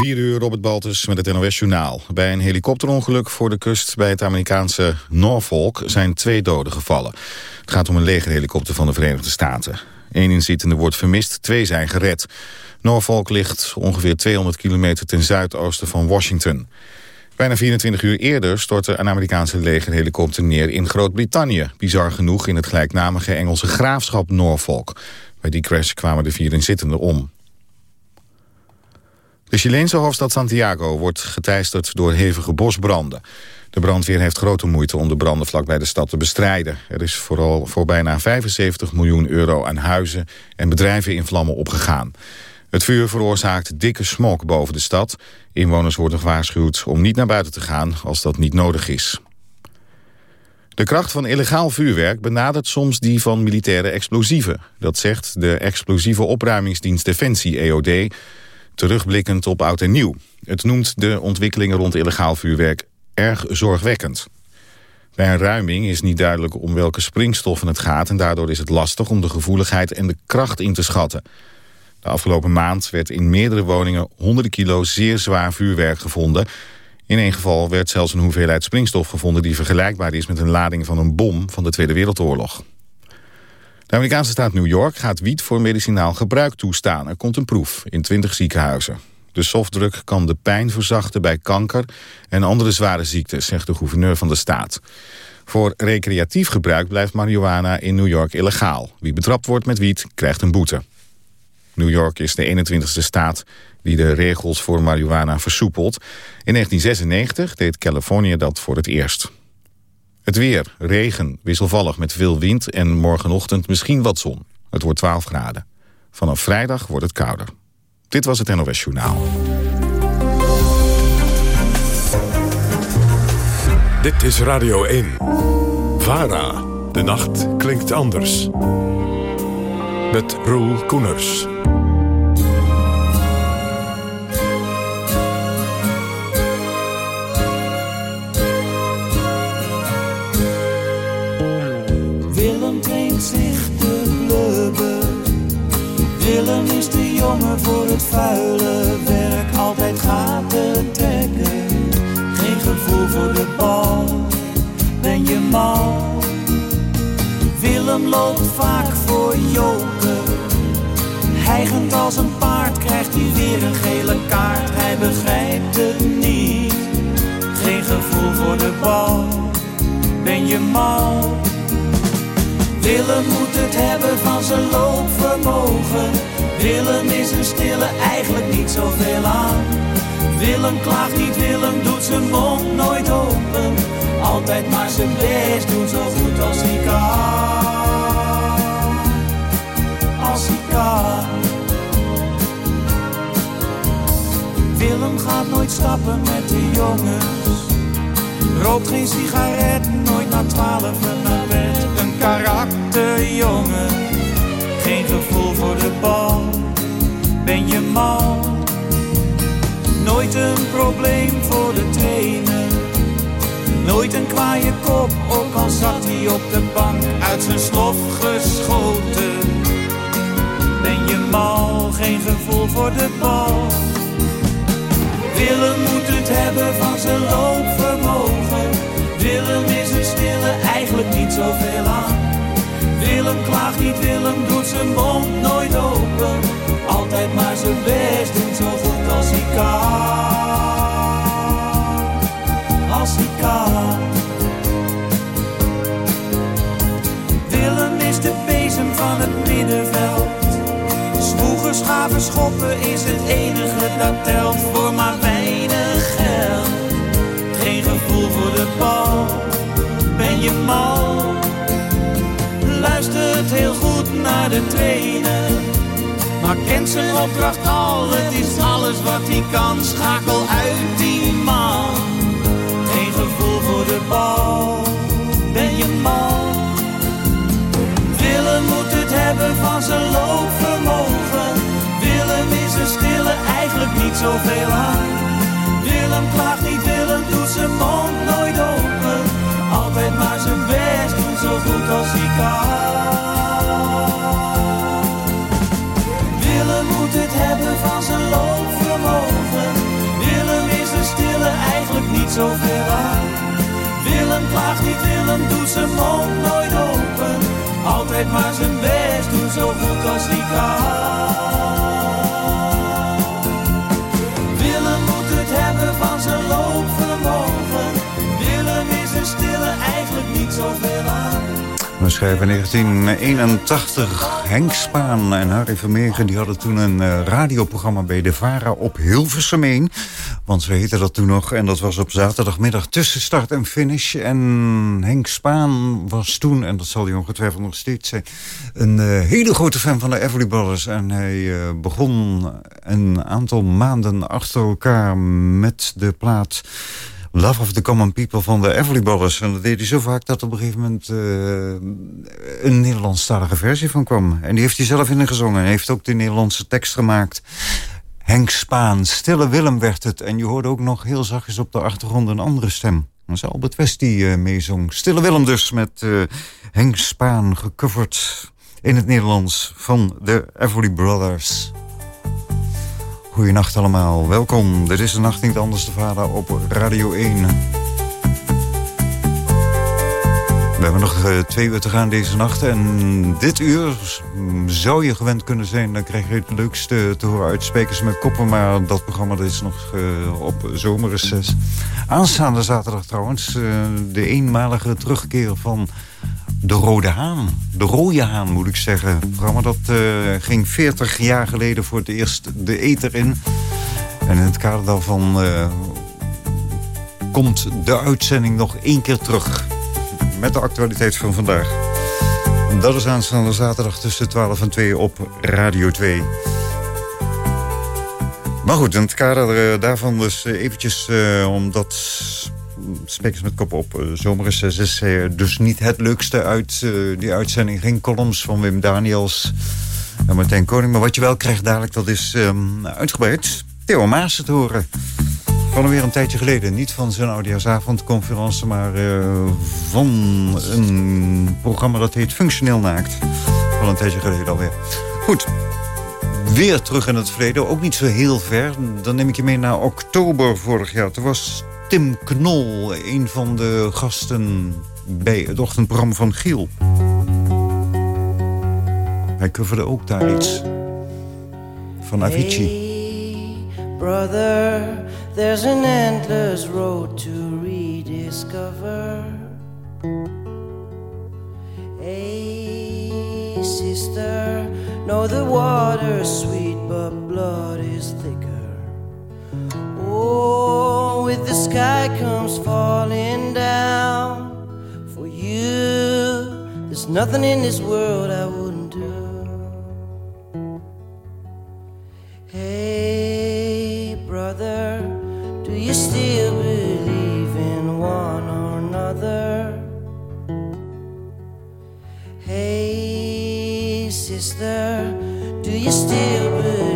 4 uur Robert Baltus met het NOS Journaal. Bij een helikopterongeluk voor de kust bij het Amerikaanse Norfolk zijn twee doden gevallen. Het gaat om een legerhelikopter van de Verenigde Staten. Eén inzittende wordt vermist, twee zijn gered. Norfolk ligt ongeveer 200 kilometer ten zuidoosten van Washington. Bijna 24 uur eerder stortte een Amerikaanse legerhelikopter neer in Groot-Brittannië. Bizar genoeg in het gelijknamige Engelse graafschap Norfolk. Bij die crash kwamen de vier inzittenden om. De Chileense hoofdstad Santiago wordt geteisterd door hevige bosbranden. De brandweer heeft grote moeite om de branden vlakbij de stad te bestrijden. Er is vooral voor bijna 75 miljoen euro aan huizen en bedrijven in vlammen opgegaan. Het vuur veroorzaakt dikke smok boven de stad. Inwoners worden gewaarschuwd om niet naar buiten te gaan als dat niet nodig is. De kracht van illegaal vuurwerk benadert soms die van militaire explosieven. Dat zegt de explosieve opruimingsdienst Defensie, EOD, terugblikkend op oud en nieuw. Het noemt de ontwikkelingen rond illegaal vuurwerk erg zorgwekkend. Bij een ruiming is niet duidelijk om welke springstoffen het gaat... en daardoor is het lastig om de gevoeligheid en de kracht in te schatten. De afgelopen maand werd in meerdere woningen honderden kilo zeer zwaar vuurwerk gevonden. In één geval werd zelfs een hoeveelheid springstof gevonden... die vergelijkbaar is met een lading van een bom van de Tweede Wereldoorlog. De Amerikaanse staat New York gaat wiet voor medicinaal gebruik toestaan. Er komt een proef in 20 ziekenhuizen. De softdruk kan de pijn verzachten bij kanker en andere zware ziektes, zegt de gouverneur van de staat. Voor recreatief gebruik blijft marihuana in New York illegaal. Wie betrapt wordt met wiet krijgt een boete. New York is de 21ste staat die de regels voor marihuana versoepelt. In 1996 deed Californië dat voor het eerst. Het weer, regen, wisselvallig met veel wind en morgenochtend misschien wat zon. Het wordt 12 graden. Vanaf vrijdag wordt het kouder. Dit was het NOS Journaal. Dit is Radio 1. VARA. De nacht klinkt anders. Met Roel Koeners. Jongen voor het vuile werk, altijd gaten trekken. Geen gevoel voor de bal, ben je mal. Willem loopt vaak voor joker. Hijgend als een paard krijgt hij weer een gele kaart. Hij begrijpt het niet. Geen gevoel voor de bal, ben je mal. Willem moet het hebben van zijn loopvermogen. Willem is een stille, eigenlijk niet zoveel aan. Willem klaagt niet, Willem doet zijn mond nooit open. Altijd maar zijn best doen, zo goed als hij kan. Als hij kan. Willem gaat nooit stappen met de jongens. Rookt geen sigaret, nooit na twaalf naar bed. Een karakterjongen, geen gevoel voor de bal. Ben je mal? Nooit een probleem voor de trainer. Nooit een kwaaie kop, ook al zat hij op de bank uit zijn slof geschoten. Ben je mal, geen gevoel voor de bal. Willem moet het hebben van zijn loopvermogen. Willem is een stille, eigenlijk niet zoveel aan. Klaagt niet, Willem doet zijn mond nooit open. Altijd maar zijn best doen, zo goed als hij kan. Als hij kan. Willem is de bezem van het middenveld. Zwoegen, schaven, schoppen is het enige dat telt voor maar weinig geld. Geen gevoel voor de bal, ben je mal. Luistert heel goed naar de trainer. Maar kent zijn opdracht al, het is alles wat hij kan. Schakel uit die man. Geen gevoel voor de bal, ben je mal. Willem moet het hebben van zijn loopvermogen. Willem is een stille, eigenlijk niet zoveel aan. Willem klaagt niet, Willem doet zijn mond nooit open altijd maar zijn best doen, zo goed als hij kan. Willem moet het hebben van zijn loopvermogen. Willem is een stille, eigenlijk niet zoveel aan. Willem klaagt niet, Willem doet zijn mond nooit open. Altijd maar zijn best doen, zo goed als hij kan. We schrijven 1981. Henk Spaan en Harry Vermegen die hadden toen een uh, radioprogramma bij de VARA op Hilversum 1. Want ze heette dat toen nog. En dat was op zaterdagmiddag tussen start en finish. En Henk Spaan was toen, en dat zal hij ongetwijfeld nog steeds zijn... een uh, hele grote fan van de Everly Brothers. En hij uh, begon een aantal maanden achter elkaar met de plaat... Love of the Common People van de Everly Brothers. En dat deed hij zo vaak dat op een gegeven moment uh, een Nederlandstalige versie van kwam. En die heeft hij zelf in gezongen. Hij heeft ook de Nederlandse tekst gemaakt. Henk Spaan, Stille Willem werd het. En je hoorde ook nog heel zachtjes op de achtergrond een andere stem. Dat is Albert West die uh, meezong. Stille Willem dus met uh, Henk Spaan gecoverd in het Nederlands van de Everly Brothers. Goedenacht allemaal, welkom. Dit is de Nacht niet anders de vader op Radio 1. We hebben nog uh, twee uur te gaan deze nacht. En dit uur zou je gewend kunnen zijn. Dan krijg je het leukste te horen uit Spekers met Koppen. Maar dat programma is nog uh, op zomerreces. Aanstaande zaterdag trouwens. Uh, de eenmalige terugkeer van de Rode Haan. De Rode Haan moet ik zeggen. Het programma dat uh, ging 40 jaar geleden voor het eerst de eter in. En in het kader daarvan uh, komt de uitzending nog één keer terug. Met de actualiteit van vandaag. Dat is aanstaande zaterdag tussen 12 en 2 op Radio 2. Maar goed, in het kader uh, daarvan dus eventjes omdat Spekers met kop op. Uh, Zomerreces is uh, dus niet het leukste uit die uitzending. Geen columns van Wim Daniels en Martijn Koning. Maar wat je wel krijgt dadelijk, dat is um, uitgebreid. Theo Maas te horen. Van alweer een tijdje geleden. Niet van zijn oudejaarsavondconferentie, maar van een programma dat heet Functioneel Naakt. Van een tijdje geleden alweer. Goed, weer terug in het verleden. Ook niet zo heel ver. Dan neem ik je mee naar oktober vorig jaar. Toen was Tim Knol, een van de gasten bij het ochtendprogramma van Giel. Hij coverde ook daar iets van Avicii. Brother, there's an endless road to rediscover. Hey, sister, know the water's sweet, but blood is with the sky comes falling down for you. There's nothing in this world I wouldn't do. Hey, brother, do you still believe in one or another? Hey, sister, do you still believe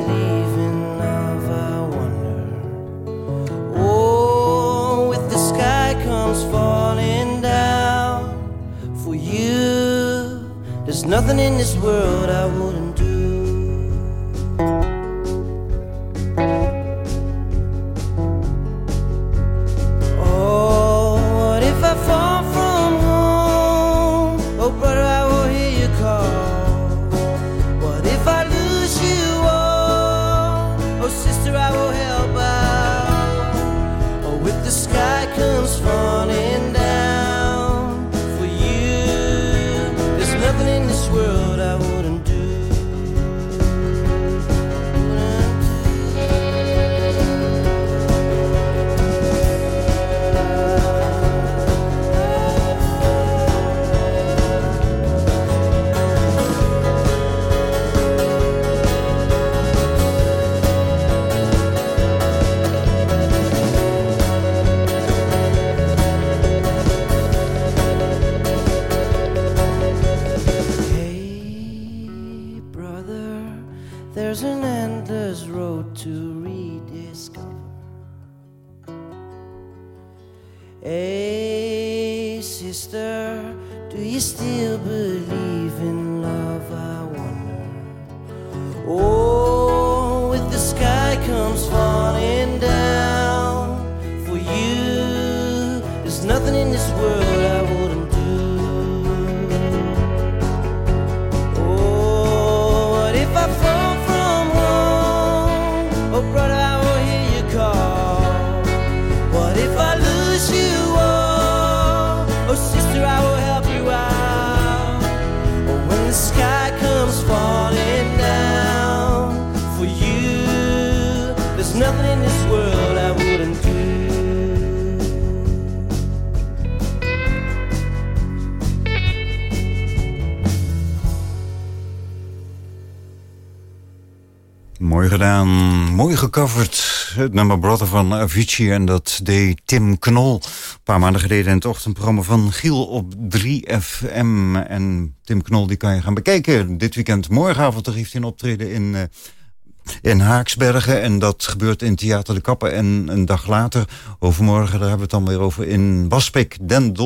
nothing in this world I wouldn't gedaan, mooi gecoverd. Het nummer Brother van Avicii en dat deed Tim Knol. Een paar maanden geleden in het ochtendprogramma van Giel op 3FM. En Tim Knol die kan je gaan bekijken dit weekend. Morgenavond heeft hij een optreden in... In Haaksbergen. En dat gebeurt in Theater de Kappen. En een dag later, overmorgen, daar hebben we het dan weer over... in Waspik, Den,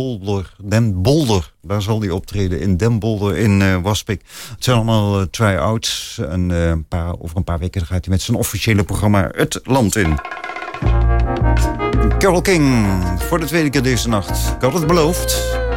Den Bolder. Daar zal hij optreden, in Den Bolder in uh, Waspik. Het zijn allemaal uh, try-outs. En uh, een paar, over een paar weken gaat hij met zijn officiële programma het land in. Carol King, voor de tweede keer deze nacht. Ik had het beloofd.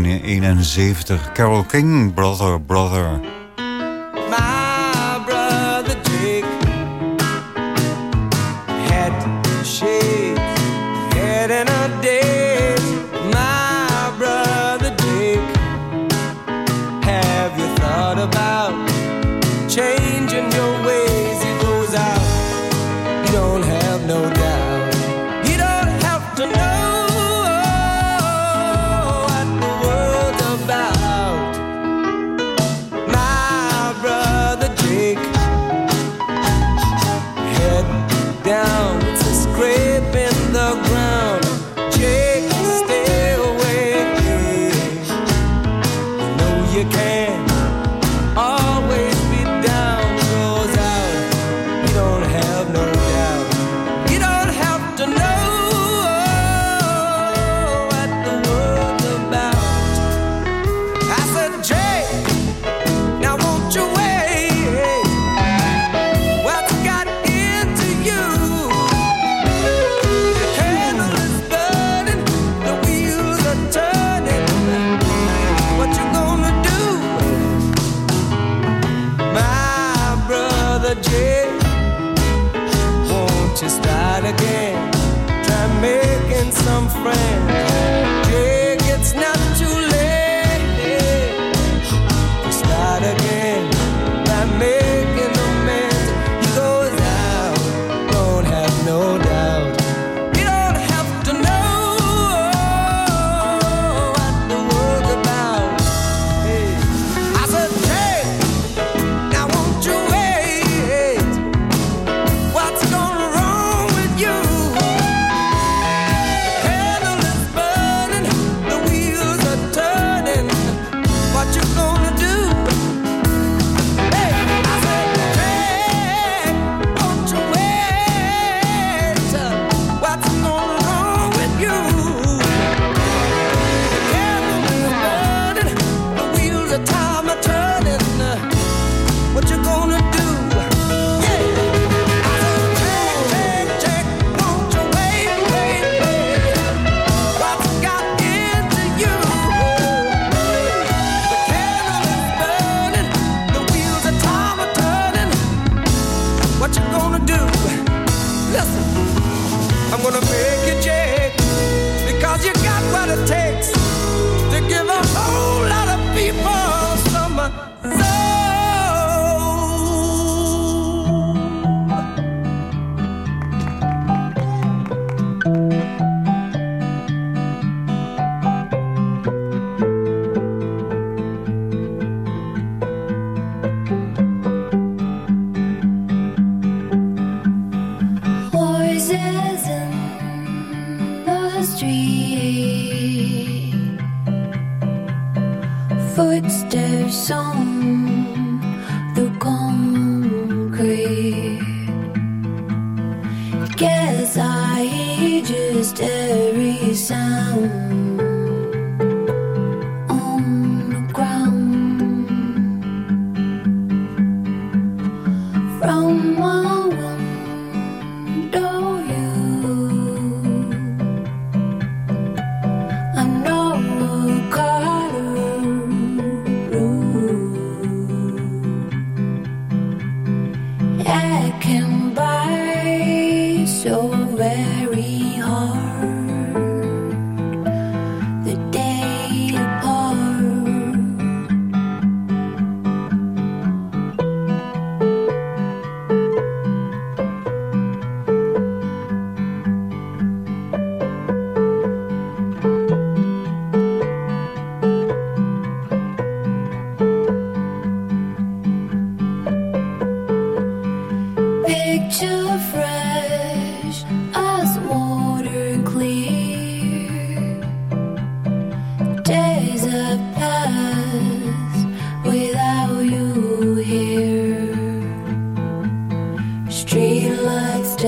1971. Carol King, Brother, Brother.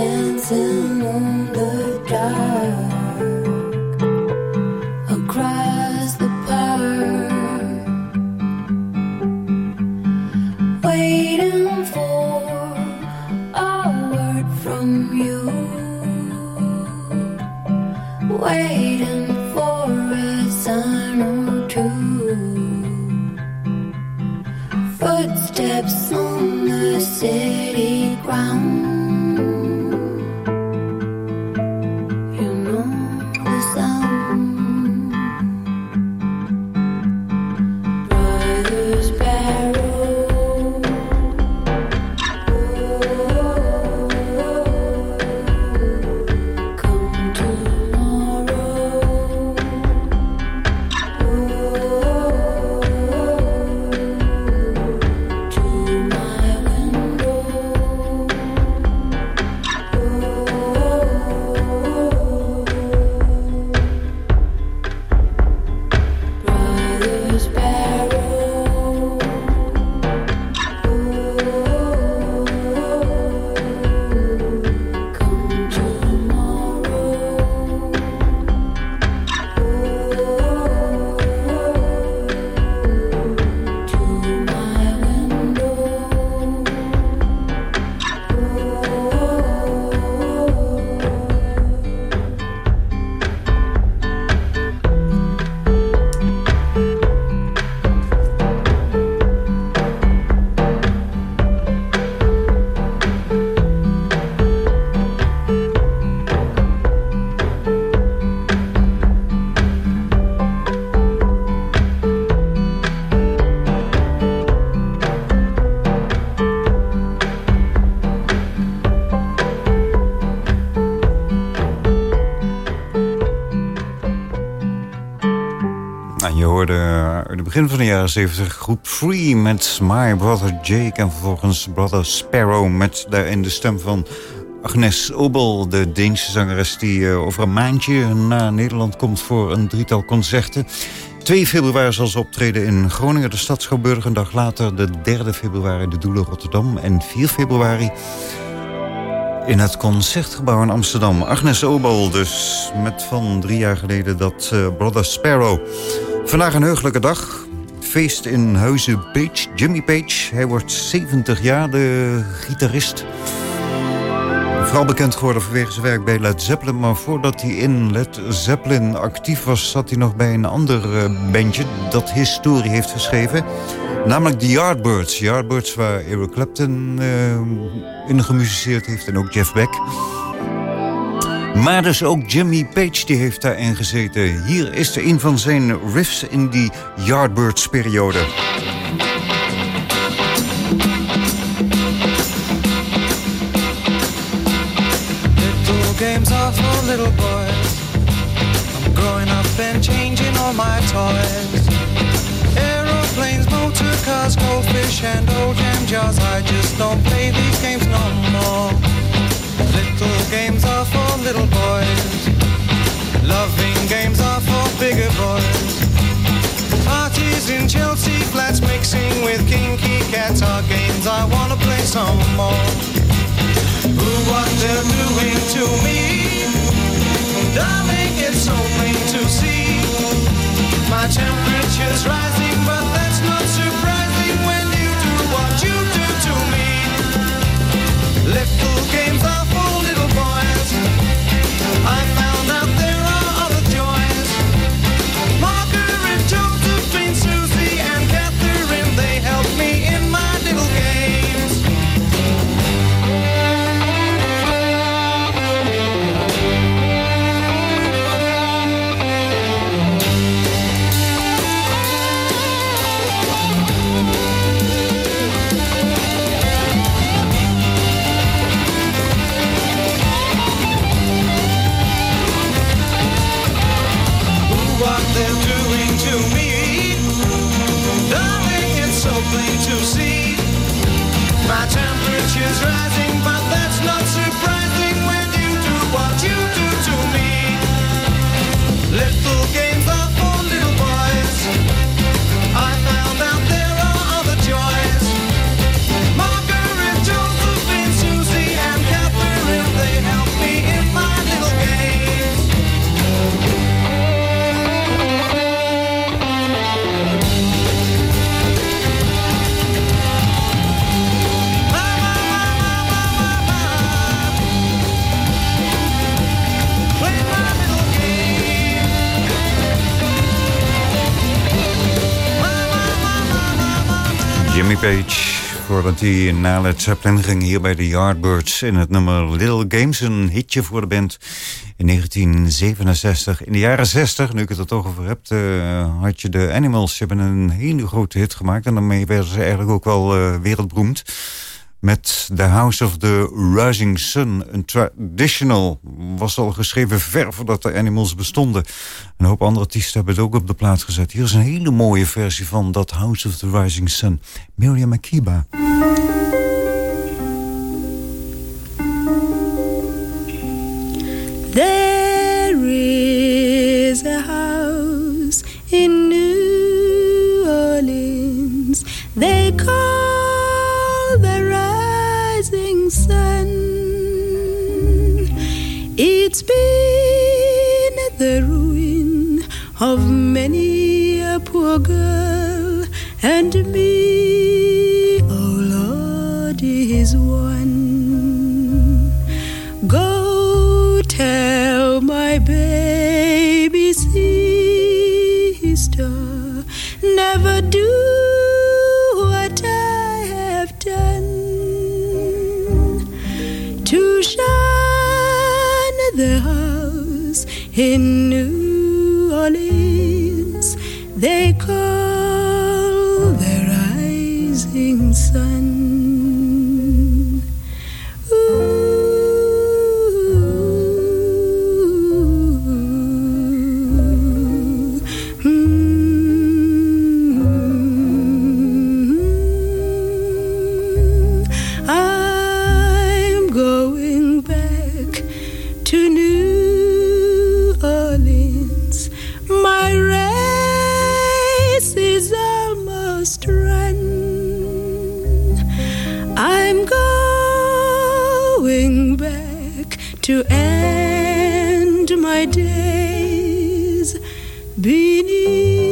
电子梦的。Hoorde uit het begin van de jaren 70 groep Free met My Brother Jake... en vervolgens Brother Sparrow met daarin de stem van Agnes Obel... de Deense zangeres die eh, over een maandje naar Nederland komt voor een drietal concerten. 2 februari zal ze optreden in Groningen, de stad. Een dag later, de 3 februari, de Doelen Rotterdam. En 4 februari in het Concertgebouw in Amsterdam. Agnes Obel dus, met van drie jaar geleden dat uh, Brother Sparrow. Vandaag een heugelijke dag. Feest in Huizen Page, Jimmy Page. Hij wordt 70 jaar, de gitarist. Vooral bekend geworden vanwege zijn werk bij Led Zeppelin. Maar voordat hij in Led Zeppelin actief was... zat hij nog bij een ander uh, bandje dat historie heeft geschreven. Namelijk de Yardbirds. Yardbirds waar Eric Clapton uh, in gemusiceerd heeft en ook Jeff Beck. Maar dus ook Jimmy Page die heeft daarin gezeten. Hier is er een van zijn riffs in die Yardbirds-periode. Games are for little boys. I'm growing up and changing all my toys. Aeroplanes, motor cars, goldfish, and old jam jars. I just don't play these games no more. Little games are for little boys. Loving games are for bigger boys. Parties in Chelsea flats mixing with kinky cats are games I wanna play some more. Who what they're doing Jimmy Page, voordat hij naar Led Zeppelin ging... hier bij de Yardbirds in het nummer Little Games. Een hitje voor de band in 1967. In de jaren 60, nu ik het er toch over heb... eh, had je de Animals. Ze hebben een hele grote hit gemaakt. En daarmee werden ze eigenlijk ook wel eh, wereldberoemd. Met The House of the Rising Sun. Een traditional was al geschreven ver voordat de Animals bestonden. Een hoop andere artiesten hebben het ook op de plaats gezet. Hier is een hele mooie versie van That House of the Rising Sun. Miriam Makeba. It's been the ruin of many a poor girl and me, in New Orleans. They to end my days beneath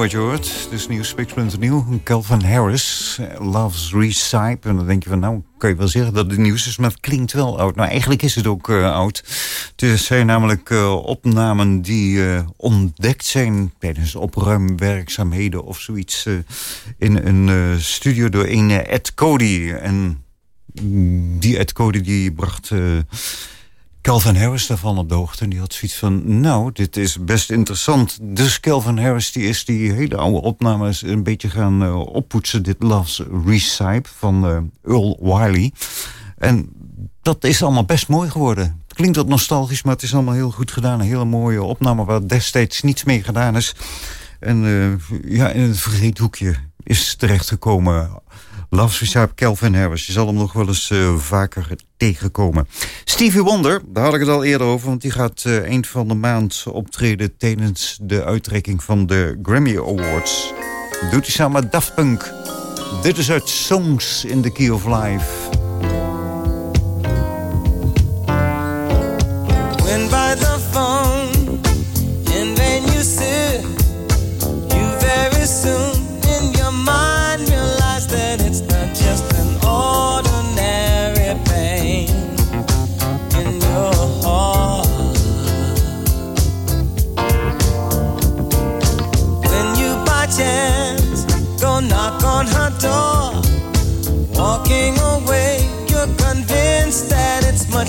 wat je hoort. Dus nieuw, spiksplinternieuw. Calvin Harris, eh, Loves Recipe. En dan denk je van, nou, kan je wel zeggen dat het nieuws is, maar het klinkt wel oud. Nou, eigenlijk is het ook eh, oud. Het zijn namelijk eh, opnamen die ontdekt zijn tijdens opruimwerkzaamheden of zoiets. in een studio door een Ed Cody. En die Ed Cody die bracht... Calvin Harris daarvan op de hoogte. En die had zoiets van, nou, dit is best interessant. Dus Calvin Harris die is die hele oude opnames een beetje gaan eh, oppoetsen. Dit Loves Recipe van eh, Earl Wiley. En dat is allemaal best mooi geworden. Het klinkt wat nostalgisch, maar het is allemaal heel goed gedaan. Een hele mooie opname waar destijds niets mee gedaan is. En eh, ja, in het vergeethoekje is terechtgekomen. Loves Recipe Calvin Harris. Je zal hem nog wel eens eh, vaker tegenkomen. Stevie Wonder, daar had ik het al eerder over... want die gaat eh, eind van de maand optreden... tijdens de uitreiking van de Grammy Awards. Doet hij samen Daft Punk. Dit is uit Songs in the Key of Life.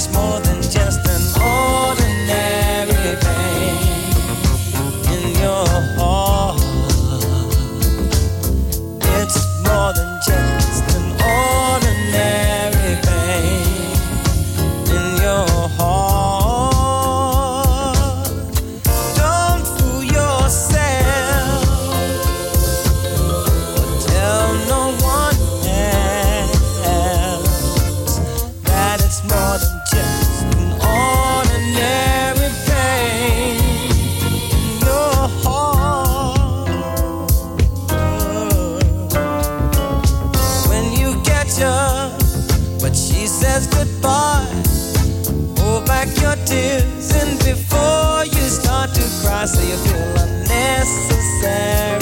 It's more than she says goodbye. Hold back your tears, and before you start to cry, say you feel unnecessary.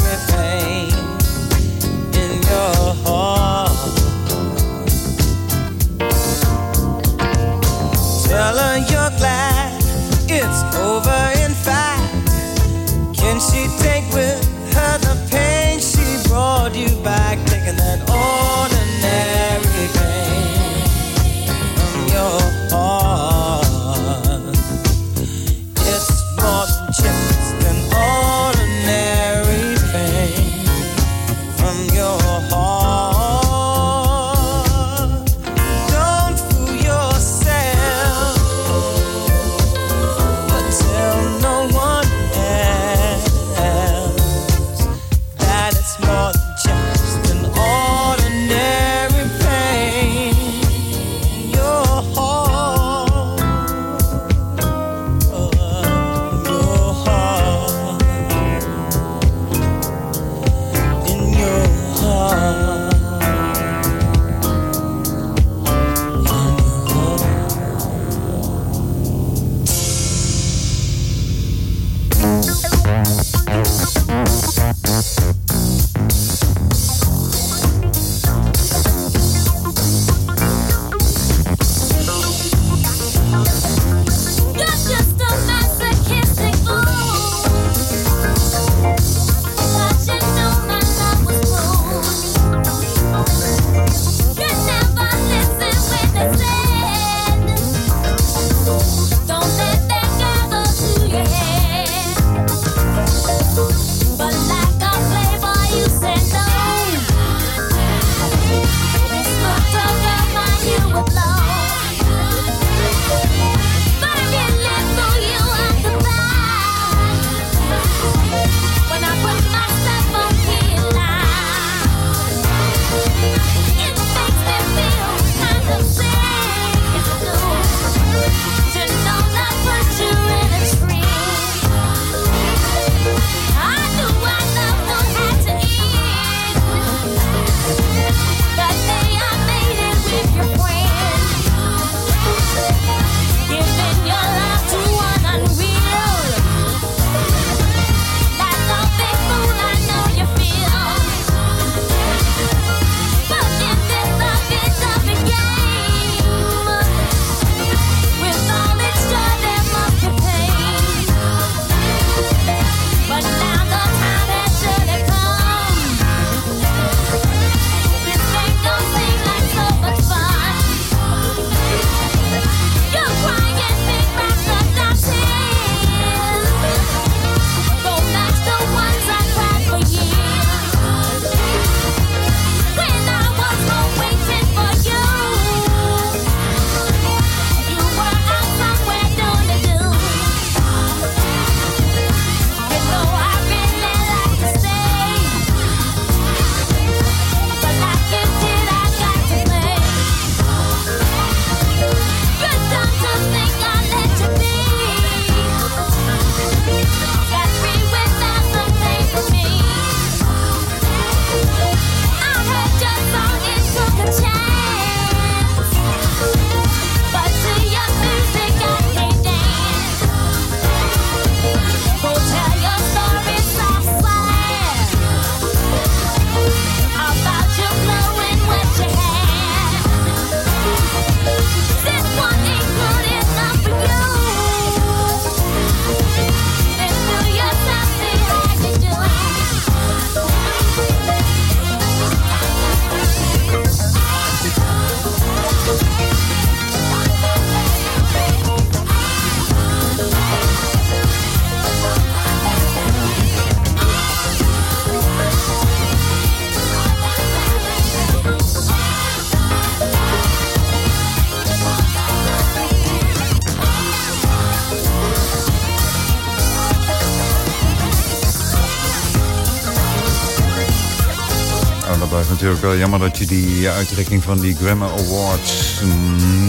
Wel jammer dat je die uitreiking van die Grammy Awards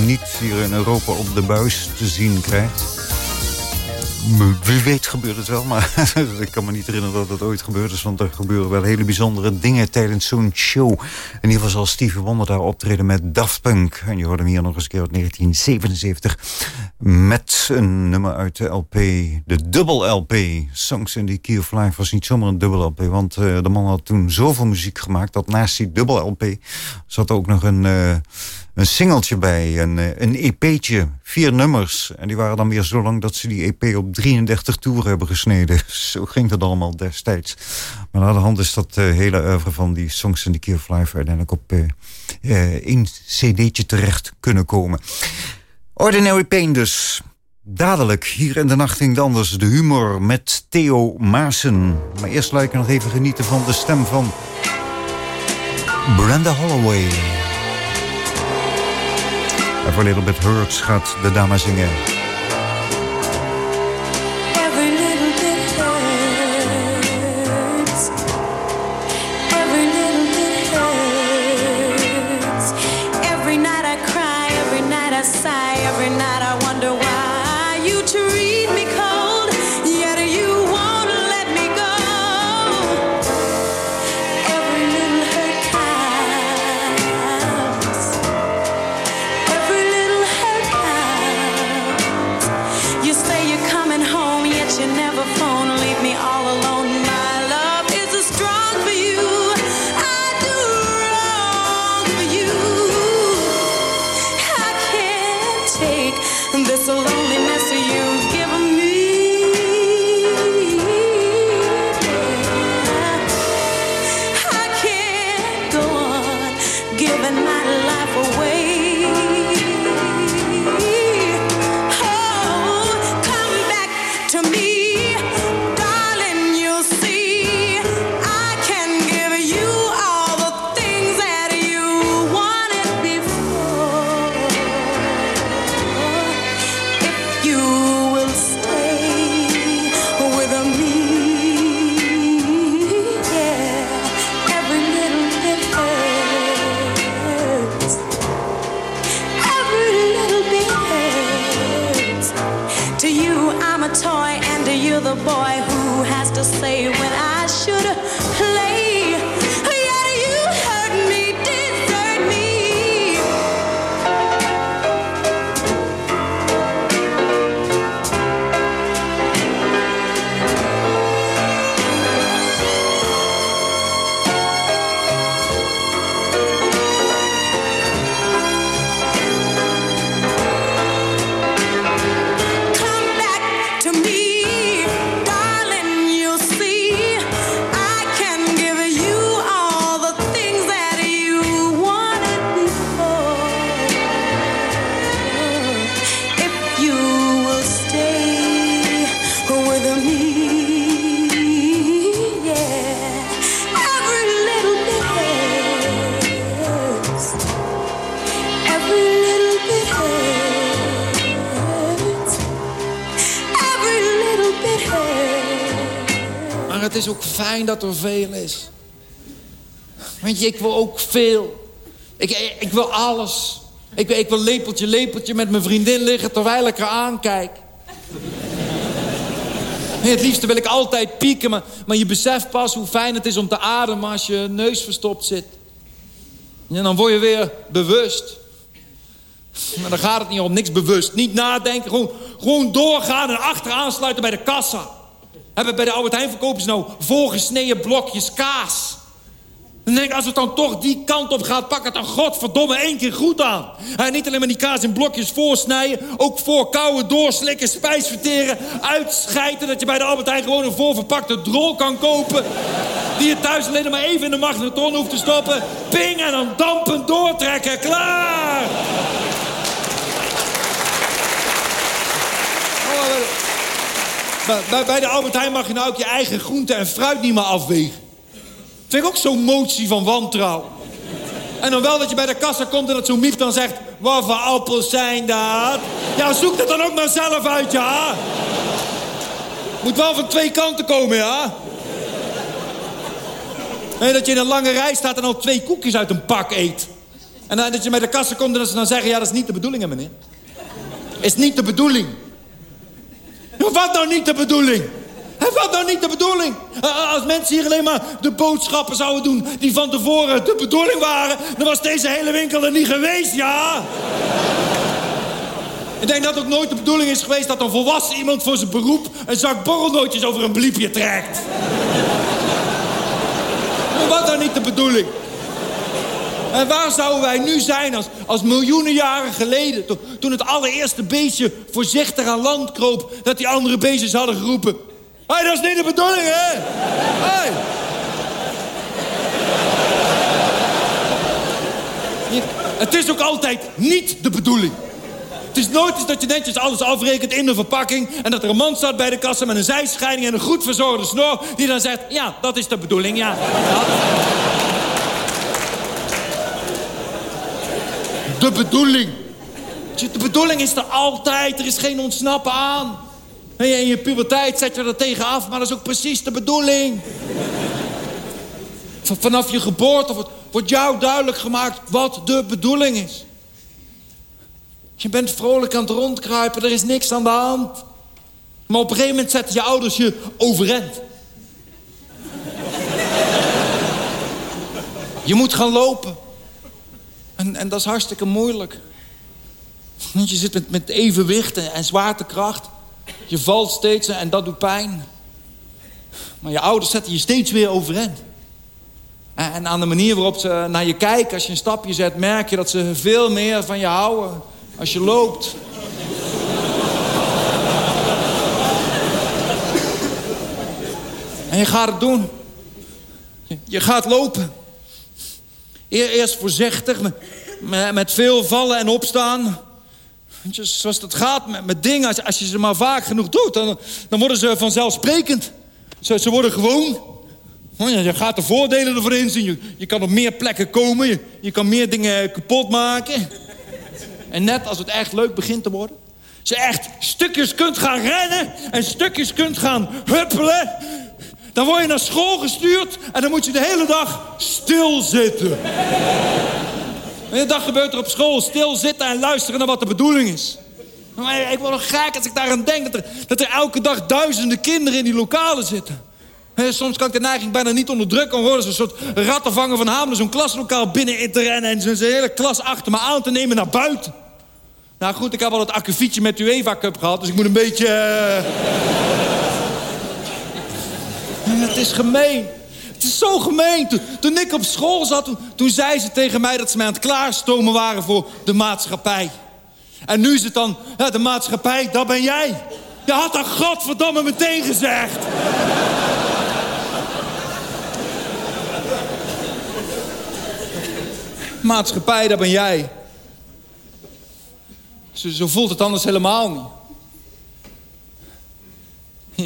niet hier in Europa op de buis te zien krijgt. Wie weet gebeurt het wel, maar ik kan me niet herinneren dat dat ooit gebeurd is. Want er gebeuren wel hele bijzondere dingen tijdens zo'n show. In ieder geval zal Stevie Wonder daar optreden met Daft Punk. En je hoort hem hier nog eens een keer uit 1977. Met een nummer uit de LP, de dubbel LP. Songs in the Key of Life was niet zomaar een dubbel LP. Want uh, de man had toen zoveel muziek gemaakt... dat naast die dubbel LP zat ook nog een... Uh, een singeltje bij, een, een EP'tje, vier nummers. En die waren dan weer zo lang dat ze die EP op 33 toeren hebben gesneden. Zo ging dat allemaal destijds. Maar aan de hand is dat uh, hele oeuvre van die Songs in the Key of Life... uiteindelijk op uh, uh, één cd'tje terecht kunnen komen. Ordinary Pain dus. Dadelijk, hier in de nacht ging het anders. De humor met Theo Maassen. Maar eerst lijken nog even genieten van de stem van... Brenda Holloway. Every Little Bit Hurts gaat de dame zingen. Dat er veel is. Weet je, ik wil ook veel. Ik, ik wil alles. Ik, ik wil lepeltje, lepeltje met mijn vriendin liggen terwijl ik haar aankijk. Nee, het liefste wil ik altijd pieken, maar, maar je beseft pas hoe fijn het is om te ademen als je neus verstopt zit. En dan word je weer bewust. Maar dan gaat het niet om niks bewust. Niet nadenken, gewoon, gewoon doorgaan en achteraan sluiten bij de kassa. Hebben bij de Albert Heijn verkopen ze nou voorgesneden blokjes kaas. Dan denk ik, als het dan toch die kant op gaat, pak het dan godverdomme één keer goed aan. En niet alleen maar die kaas in blokjes voorsnijden, ook voorkouwen, doorslikken, spijs verteren, uitscheiden. Dat je bij de Albert Heijn gewoon een voorverpakte drol kan kopen. Die je thuis alleen maar even in de magnetron hoeft te stoppen. Ping en dan dampend doortrekken. Klaar! Bij- Bij, de Albert Heijn mag je nou ook je eigen groente en fruit niet meer afwegen. Vind ik ook zo'n motie van wantrouwen. En dan wel dat je bij de kassa komt en dat zo'n miep dan zegt... Wat voor appels zijn dat? Ja, zoek het dan ook maar zelf uit, ja. Moet wel van twee kanten komen, ja. Nee, dat je in een lange rij staat en al twee koekjes uit een pak eet. En dan, dat je bij de kassen komt en dat ze dan zeggen... ja, dat is niet de bedoeling, hè, meneer. Is niet de bedoeling. Wat nou niet de bedoeling? Wat nou niet de bedoeling? Eh, Als mensen hier alleen maar de boodschappen zouden doen... die van tevoren de bedoeling waren... dan was deze hele winkel er niet geweest, ja? Ik denk dat het ook nooit de bedoeling is geweest... dat een volwassen iemand voor zijn beroep... een zak borrelnootjes over een bliepje trekt. Wat nou niet de bedoeling? En waar zouden wij nu zijn als, als miljoenen jaren geleden... to- toen het allereerste beestje voorzichtig aan land kroop... dat die andere beestjes hadden geroepen... Hé, hey, dat is niet de bedoeling, hè? Hey. Het is ook altijd niet de bedoeling. Het is nooit eens dat je netjes alles afrekent in de verpakking... en dat er een man staat bij de kassa met een zijscheiding en een goed verzorgde snor... die dan zegt, ja, dat is de bedoeling, ja. Dat- De bedoeling. De bedoeling is er altijd. Er is geen ontsnappen aan. En in je puberteit zet je er tegen af, maar dat is ook precies de bedoeling. Vanaf je geboorte wordt, wordt jou duidelijk gemaakt wat de bedoeling is. Je bent vrolijk aan het rondkruipen, er is niks aan de hand. Maar op een gegeven moment zetten je ouders je overend. Je moet gaan lopen. En, en dat is hartstikke moeilijk. Want je zit met, met evenwicht en, en zwaartekracht. Je valt steeds en dat doet pijn. Maar je ouders zetten je steeds weer overeind. En, en aan de manier waarop ze naar je kijken als je een stapje zet... merk je dat ze veel meer van je houden als je loopt. En je gaat het doen. Je, je gaat lopen. Eer- Eerst voorzichtig, met, veel vallen en opstaan. Zoals dat gaat met, met dingen, als, als je ze maar vaak genoeg doet... dan, dan worden ze vanzelfsprekend. Ze, ze worden gewoon. Oh je gaat de voordelen ervan inzien. Je, je kan op meer plekken komen. Je, je kan meer dingen kapot maken. En net als het echt leuk begint te worden... je echt stukjes kunt gaan rennen... en stukjes kunt gaan huppelen... dan word je naar school gestuurd... en dan moet je de hele dag stilzitten. De hele dag gebeurt er op school stilzitten en luisteren naar wat de bedoeling is. Ik word nog gek als ik daaraan denk... dat er, dat er elke dag duizenden kinderen in die lokalen zitten. Soms kan ik de neiging bijna niet onderdrukken... om als een soort rattenvanger van Hamelen... zo'n klaslokaal binnen in te rennen... en zijn hele klas achter me aan te nemen naar buiten. Nou goed, ik heb al het akkefietje met UEFA Cup gehad... dus ik moet een beetje... Het is gemeen. Het is zo gemeen. Toen, ik op school zat, toen, zei ze tegen mij... dat ze mij aan het klaarstomen waren voor de maatschappij. En nu is het dan, de maatschappij, dat ben jij. Je had dat godverdomme meteen gezegd. maatschappij, dat ben jij. Zo, zo voelt het anders helemaal niet.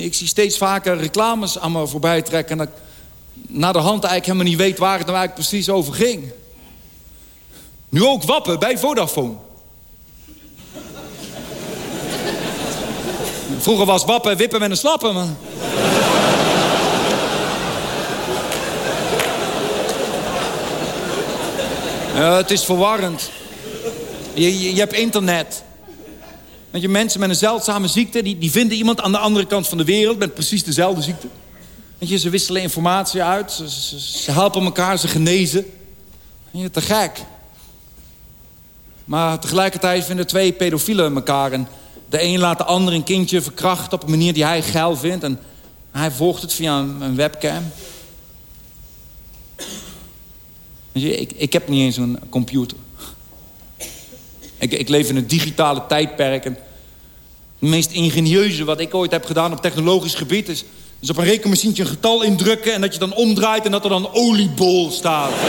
Ik zie steeds vaker reclames aan me voorbij trekken... en dat ik na de hand eigenlijk helemaal niet weet waar het nou eigenlijk precies over ging. Nu ook wappen bij Vodafone. Vroeger was wappen wippen met een slappe, maar... Ja, het is verwarrend. Je, je hebt internet. Weet je, mensen met een zeldzame ziekte... Die, die vinden iemand aan de andere kant van de wereld... met precies dezelfde ziekte. Weet je, ze wisselen informatie uit. Ze, helpen elkaar, ze genezen. Je, te gek. Maar tegelijkertijd vinden twee pedofielen elkaar. En de een laat de ander een kindje verkrachten... op een manier die hij geil vindt. En hij volgt het via een, een webcam. Ik, ik heb niet eens een computer. Ik, ik leef in een digitale tijdperk. En het meest ingenieuze wat ik ooit heb gedaan op technologisch gebied... is, is op een rekenmachientje een getal indrukken... en dat je dan omdraait en dat er dan oliebol staat.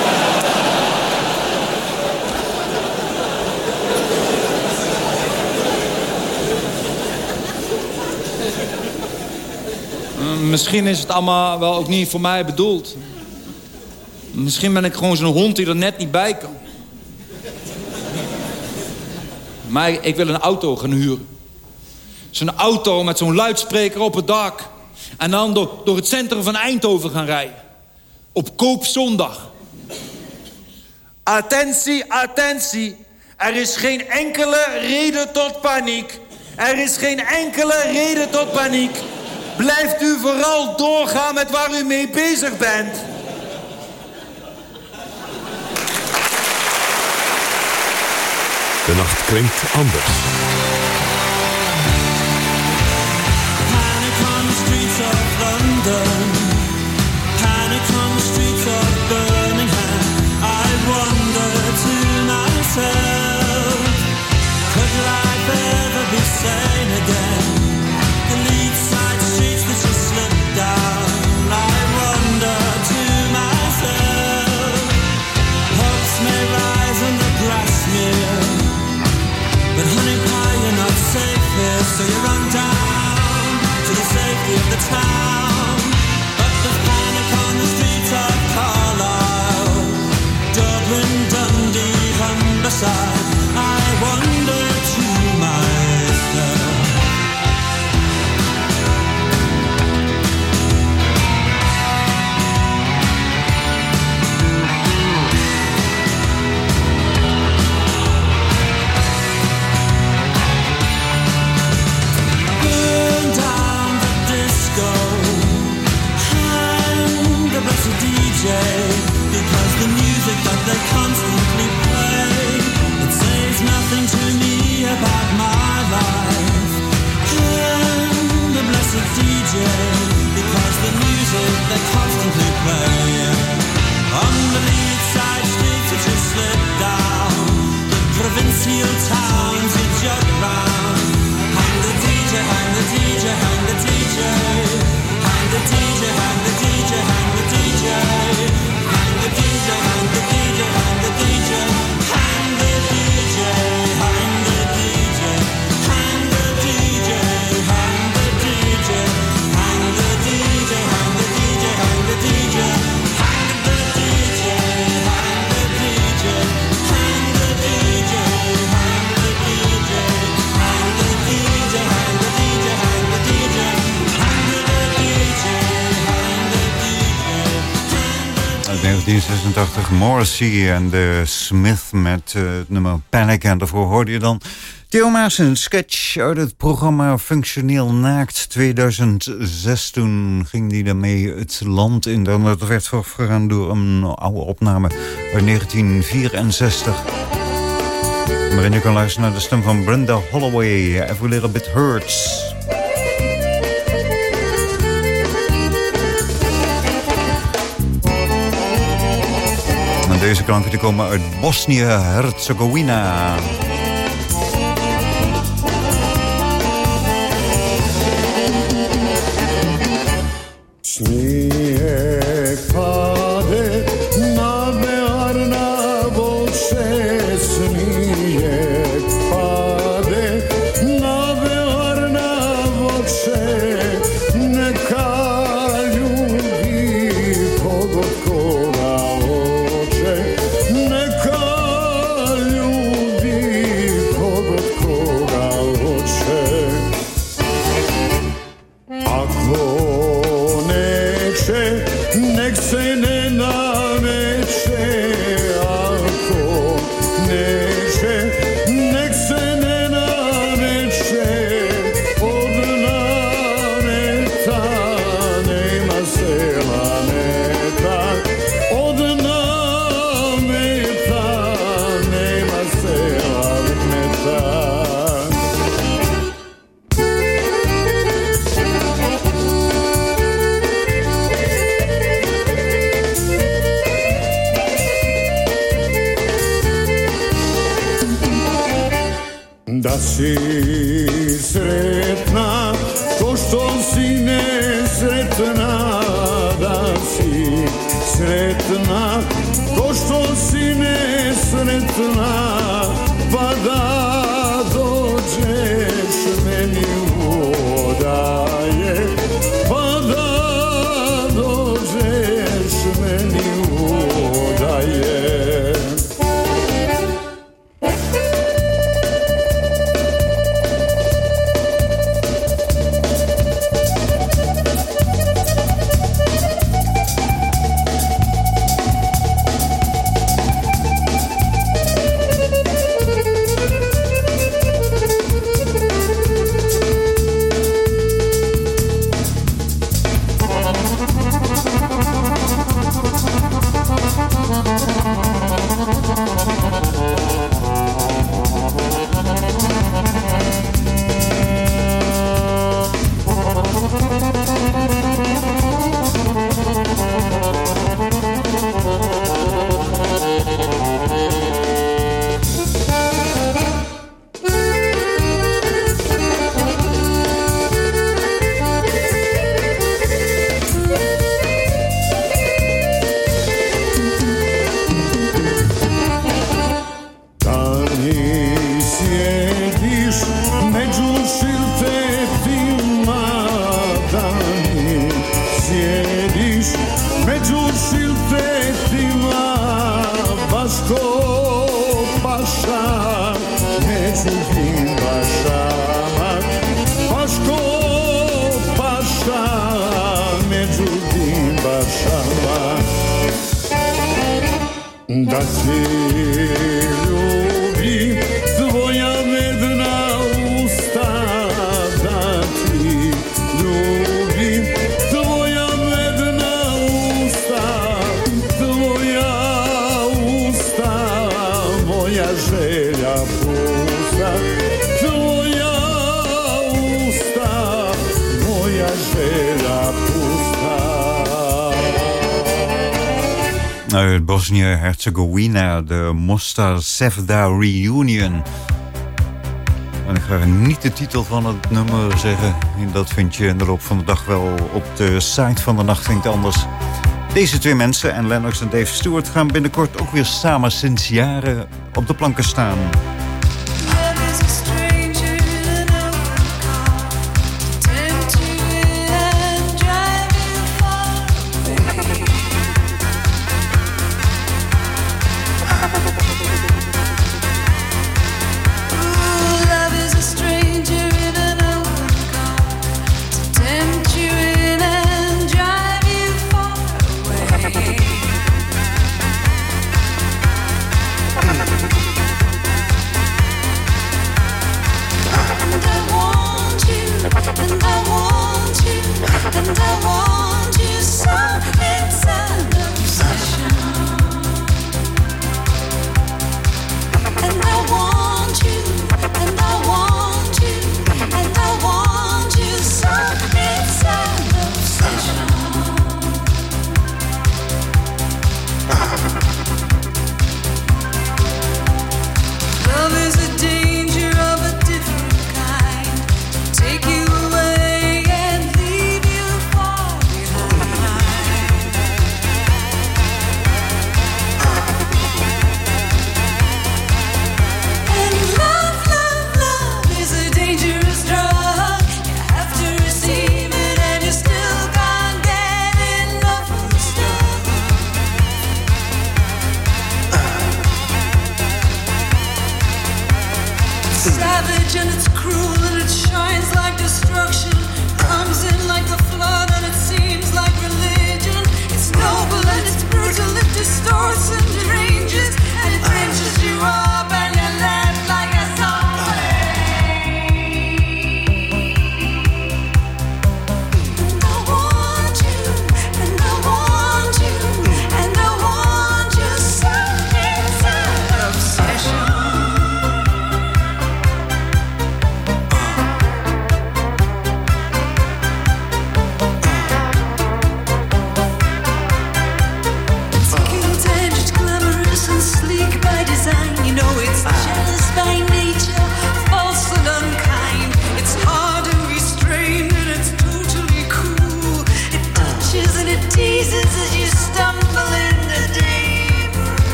Eh, Misschien is het allemaal wel ook niet voor mij bedoeld. Misschien ben ik gewoon zo'n hond die er net niet bij kan. Maar ik- ik wil een auto gaan huren. Zo'n auto met zo'n luidspreker op het dak. En dan door, door het centrum van Eindhoven gaan rijden. Op koopzondag. Attentie, attentie. Er is geen enkele reden tot paniek. Er is geen enkele reden tot paniek. Blijft u vooral doorgaan met waar u mee bezig bent. De nacht klinkt anders. Panic on the streets of London. time. 1986 Morrissey en de Smith met eh, het nummer Panic. En daarvoor hoorde je dan Theo Maas, een sketch uit het programma Functioneel Naakt 2006. Toen ging hij daarmee het land in. Dan dat werd voorafgegaan door een oude opname uit 1964. Waarin je kan luisteren naar de stem van Brenda Holloway. Every Little Bit Hurts. Deze klanken komen uit Bosnië-Herzegovina. Si sretna ko što si nesretna Da si sretna. Ko što si nesretna nascer. Uit Bosnië-Herzegovina, de Mostar Sevda Reunion. En ik ga niet de titel van het nummer zeggen. Dat vind je in de loop van de dag wel op de site van de Nacht Klinkt Anders. Deze twee mensen, en Lennox en Dave Stewart... gaan binnenkort ook weer samen sinds jaren op de planken staan.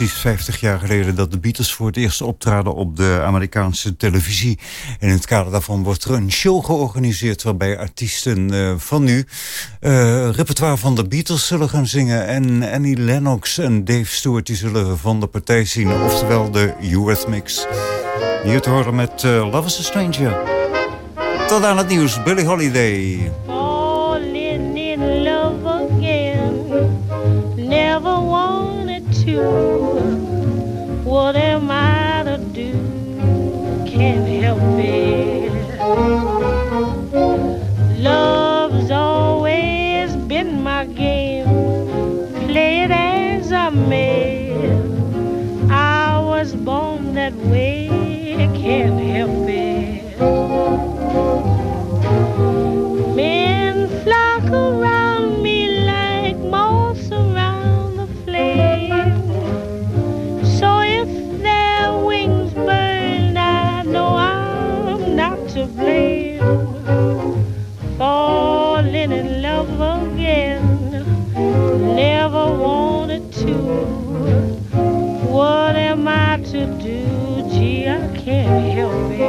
Precies 50 jaar geleden... dat de Beatles voor het eerst optraden op de Amerikaanse televisie. En in het kader daarvan wordt er een show georganiseerd... waarbij artiesten eh, van nu eh, repertoire van de Beatles zullen gaan zingen. En Annie Lennox en Dave Stewart die zullen van de partij zien. Oftewel de Eurythmics. Hier te horen met eh, Love is a Stranger. Tot aan het nieuws, Billie Holiday. falling What am I to do? Can't help it. Love's always been my game. Play it as I may. I was born that way. help me.